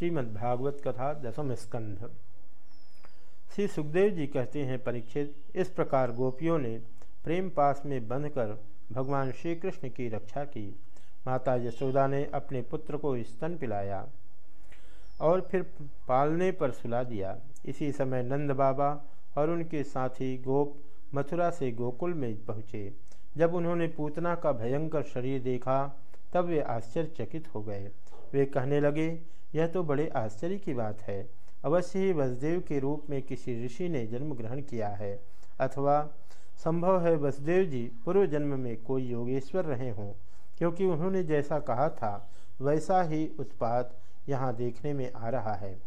श्रीमद्भागवत कथा दसम स्कंध। श्री सुखदेव जी कहते हैं, परीक्षित, इस प्रकार गोपियों ने प्रेम पास में बंधकर भगवान श्री कृष्ण की रक्षा की। माता यशोदा ने अपने पुत्र को स्तन पिलाया और फिर पालने पर सुला दिया। इसी समय नंद बाबा और उनके साथी गोप मथुरा से गोकुल में पहुँचे। जब उन्होंने पूतना का भयंकर शरीर देखा, तब वे आश्चर्यचकित हो गए। वे कहने लगे, यह तो बड़े आश्चर्य की बात है। अवश्य ही वसुदेव के रूप में किसी ऋषि ने जन्म ग्रहण किया है। अथवा, संभव है वसुदेव जी पूर्व जन्म में कोई योगेश्वर रहे हों, क्योंकि उन्होंने जैसा कहा था, वैसा ही उत्पाद यहाँ देखने में आ रहा है।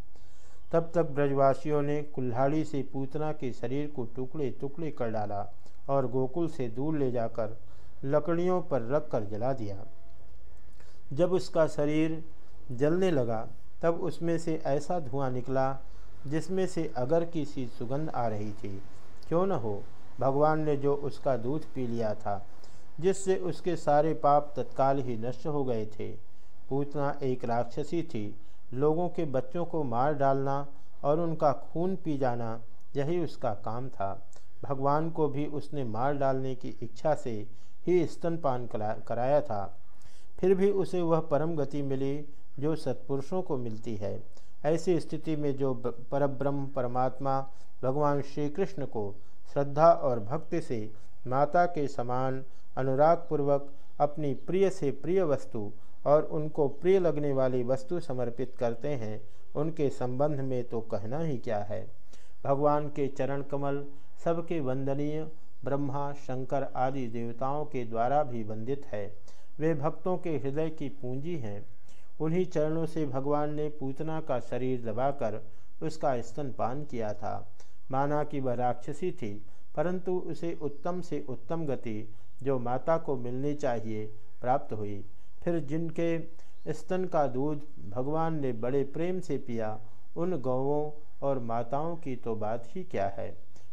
तब तक ब्रजवासियों ने कुल्हाड़ी से पूतना के शरीर को टुकड़े टुकड़े कर डाला और गोकुल से दूर ले जाकर लकड़ियों पर रख कर जला दिया। जब उसका शरीर जलने लगा, तब उसमें से ऐसा धुआँ निकला जिसमें से अगर की सी सुगंध आ रही थी। क्यों न हो, भगवान ने जो उसका दूध पी लिया था, जिससे उसके सारे पाप तत्काल ही नष्ट हो गए थे। पूतना एक राक्षसी थी। लोगों के बच्चों को मार डालना और उनका खून पी जाना, यही उसका काम था। भगवान को भी उसने मार डालने की इच्छा से ही स्तनपान कराया था। फिर भी उसे वह परम गति मिली जो सत्पुरुषों को मिलती है। ऐसी स्थिति में जो परब्रह्म परमात्मा भगवान श्री कृष्ण को श्रद्धा और भक्ति से माता के समान अनुरागपूर्वक अपनी प्रिय से प्रिय वस्तु और उनको प्रिय लगने वाली वस्तु समर्पित करते हैं, उनके संबंध में तो कहना ही क्या है। भगवान के चरण कमल सबके वंदनीय ब्रह्मा, शंकर आदि देवताओं के द्वारा भी वंदित है। वे भक्तों के हृदय की पूंजी हैं। उन्हीं चरणों से भगवान ने पूतना का शरीर दबाकर उसका स्तनपान किया था। माना कि वह राक्षसी थी, परंतु उसे उत्तम से उत्तम गति जो माता को मिलनी चाहिए प्राप्त हुई। फिर जिनके स्तन का दूध भगवान ने बड़े प्रेम से पिया, उन गौवों और माताओं की तो बात ही क्या है?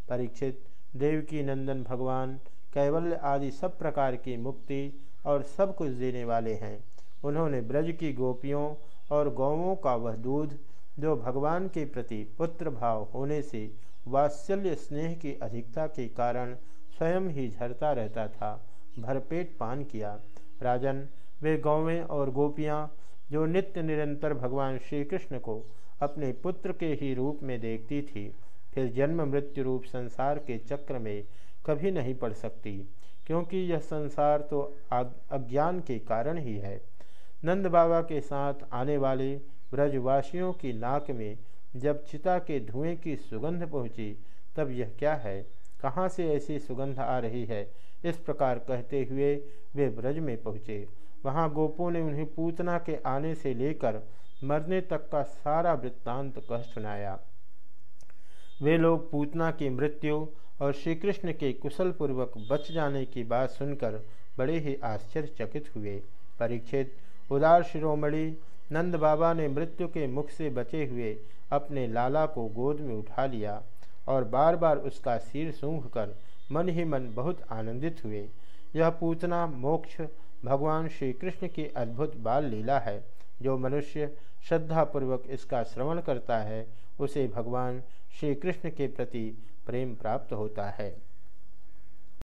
परीक्षित, देवकी नंदन भगवान, कैवल्य आदि सब प्रकार की मुक्ति और सब कुछ देने वाले हैं। उन्होंने ब्रज की गोपियों और गौवों का वह दूध, जो भगवान के प्रति पुत्र भाव होने से वात्सल्य स्नेह की अधिकता के कारण स्वयं ही झरता रहता था, भरपेट पान किया। राजन, वे गौवें और गोपियाँ, जो नित्य निरंतर भगवान श्री कृष्ण को अपने पुत्र के ही रूप में देखती थी, फिर जन्म मृत्यु रूप संसार के चक्र में कभी नहीं पड़ सकती। क्योंकि यह संसार तो अज्ञान के कारण ही है। नंद बाबा के साथ आने वाले ब्रजवासियों की नाक में जब चिता के धुएँ की सुगंध पहुँची, तब यह क्या है? कहाँ से ऐसी सुगंध आ रही है? इस प्रकार कहते हुए वे ब्रज में पहुँचे। वहाँ गोपों ने उन्हें पूतना के आने से लेकर मरने तक का सारा वृत्तांत कह सुनाया। वे लोग पूतना की मृत्यु और श्री कृष्ण के कुशलपूर्वक बच जाने की बात सुनकर बड़े ही आश्चर्यचकित हुए। परीक्षित, उदार शिरोमणि नंद बाबा ने मृत्यु के मुख से बचे हुए अपने लाला को गोद में उठा लिया और बार बार उसका सिर सूंघ कर मन ही मन बहुत आनंदित हुए। यह पूतना, मोक्ष, भगवान श्री कृष्ण की अद्भुत बाल लीला है। जो मनुष्य श्रद्धापूर्वक इसका श्रवण करता है, उसे भगवान श्री कृष्ण के प्रति प्रेम प्राप्त होता है।